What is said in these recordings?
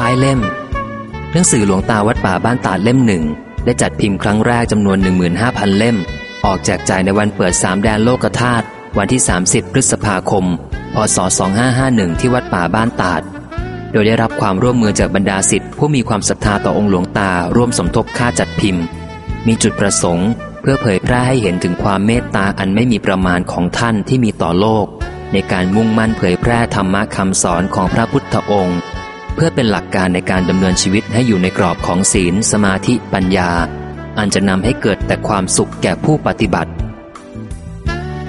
ท้ายเล่ม หนังสือหลวงตาวัดป่าบ้านตาดเล่มหนึ่งได้จัดพิมพ์ครั้งแรกจำนวน 15,000 เล่ม ออกแจกจ่ายในวันเปิดสามแดนโลกธาตุวันที่ 30 พฤษภาคม พศ 2551 ที่วัดป่าบ้านตาด โดยได้รับความร่วมมือจากบรรดาสิทธิ์ผู้มีความศรัทธาต่อองค์หลวงตาร่วมสมทบค่าจัดพิมพ์ มีจุดประสงค์ เพื่อเผยแพร่ให้เห็นถึงความเมตตาอันไม่มีประมาณของท่านที่มีต่อโลก ในการมุ่งมั่นเผยแพร่ธรรมะคำสอนของพระพุทธองค์ พื่อเป็นหลักการในการดำเนินชีวิตให้อยู่ในกรอบของศีล สมาธิปัญญา อันจะนำให้เกิดแต่ความสุขแก่ผู้ปฏิบัติ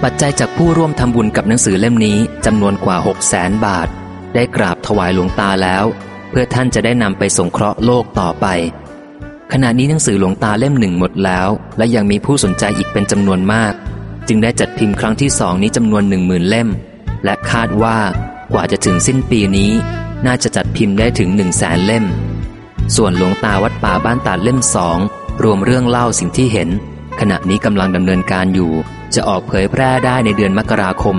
ปัจจัยจากผู้ร่วมทำบุญกับหนังสือเล่มนี้จำนวนกว่า 6 0แสนบาท ได้กราบถวายหลวงตาแล้ว เพื่อท่านจะได้นำไปสงเคราะห์โลกต่อไป ขณะนี้หนังสือหลวงตาเล่มหนึ่งหมดแล้ว และยังมีผู้สนใจอีกเป็นจำนวนมาก จึงได้จัดพิมพ์ครั้งที่สองนี้จำนวนหนึ่งหมื่นเล่ม และคาดว่ากว่าจะถึงสิ้นปีนี้ น่าจะจัดพิมพ์ได้ถึงหนึ่งแสนเล่ม ส่วนหลวงตาวัดป่าบ้านตาดเล่มสองรวมเรื่องเล่าสิ่งที่เห็น ขณะนี้กำลังดำเนินการอยู่ จะออกเผยแพร่ได้ในเดือนมกราคม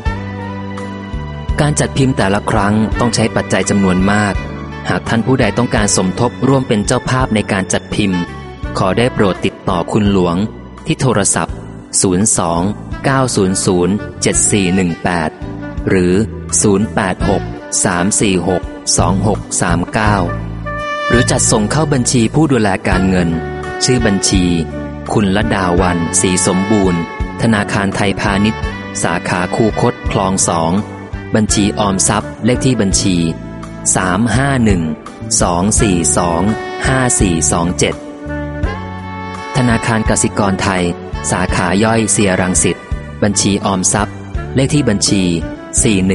2552 การจัดพิมพ์แต่ละครั้งต้องใช้ปัจจัยจำนวนมาก หากท่านผู้ใดต้องการสมทบร่วมเป็นเจ้าภาพในการจัดพิมพ์ ขอได้โปรดติดต่อคุณหลวง ที่โทรศัพท์ 02 900 7418 หรือ 086 346 2639 หรือจัดส่งเข้าบัญชีผู้ดูแลการเงิน ชื่อบัญชี คุณละดาวันสีสมบูรณ์ ธนาคารไทยพาณิชย์ สาขาคูคตคลองสอง บัญชีออมทรัพย์เลขที่บัญชี 351 242 5427 ธนาคารกสิกรไทย สาขาย่อยเสียรังสิตบัญชีออมทรัพย์ เลขที่บัญชี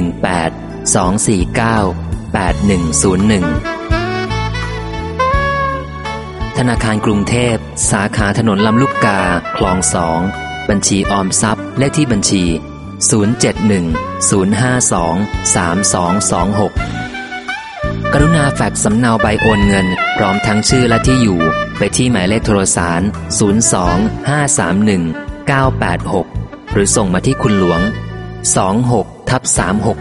418 249 8101 ธนาคารกรุงเทพ สาขาถนนลำลูกกา คลองสอง บัญชีออมทรัพย์ เลขที่บัญชี 071-052-3226 กรุณาแฟกสำเนาใบโอนเงิน พร้อมทั้งชื่อและที่อยู่ ไปที่หมายเลขโทรสาร 02-531-986 หรือส่งมาที่คุณหลวง 26ทับ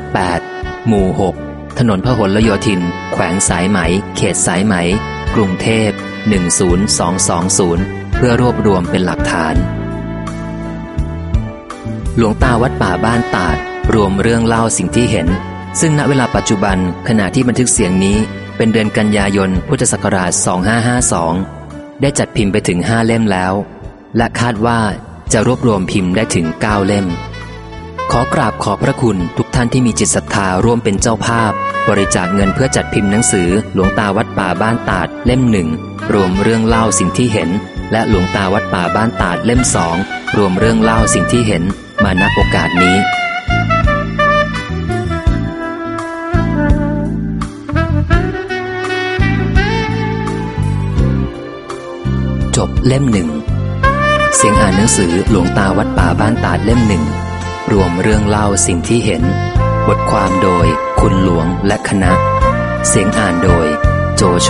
368 หมู่ 6 ถนนพหลโยธิน แขวงสายไหม เขตสายไหม กรุงเทพ 10220 เพื่อรวบรวมเป็นหลักฐาน หลวงตาวัดป่าบ้านตาด รวมเรื่องเล่าสิ่งที่เห็น ซึ่งณเวลาปัจจุบันขณะที่บันทึกเสียงนี้เป็นเดือนกันยายนพุทธศักราช 2552 ได้จัดพิมพ์ไปถึง 5 เล่มแล้ว และคาดว่าจะรวบรวมพิมพ์ได้ถึง 9 เล่ม ขอกราบขอบพระคุณทุกท่านที่มีจิตศรัทธาร่วมเป็นเจ้าภาพ บริจาคเงินเพื่อจัดพิมพ์หนังสือ หลวงตาวัดป่าบ้านตาดเล่มหนึ่งรวมเรื่องเล่าสิ่งที่เห็น และหลวงตาวัดป่าบ้านตาดเล่มสองรวมเรื่องเล่าสิ่งที่เห็นมาณโอกาสนี้จบเล่มหนึ่งเสียงอ่านหนังสือหลวงตาวัดป่าบ้านตาดเล่มหนึ่ง รวมเรื่องเล่าสิ่งที่เห็น บทความโดยคุณหลวงและคณะ เสียงอ่านโดย โจโฉ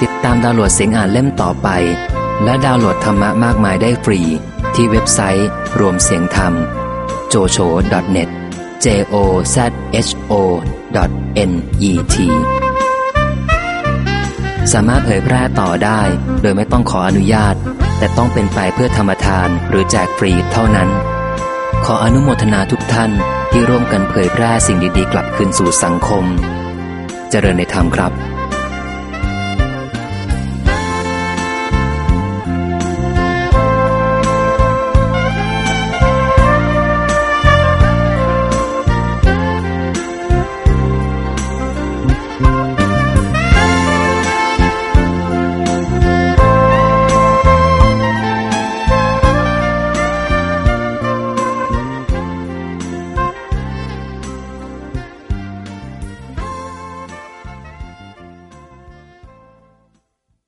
ติดตามดาวน์โหลดเสียงอ่านเล่มต่อไป และดาวน์โหลดธรรมะมากมายได้ฟรี ที่เว็บไซต์ รวมเสียงธรรม jocho.net j o z h o n e t สามารถเผยแพร่ต่อได้ โดยไม่ต้องขออนุญาต แต่ต้องเป็นไปเพื่อธรรมทานหรือแจกฟรีเท่านั้น ขออนุโมทนาทุกท่านที่ร่วมกันเผยแพร่สิ่งดีๆ กลับคืนสู่สังคม เจริญในธรรมครับ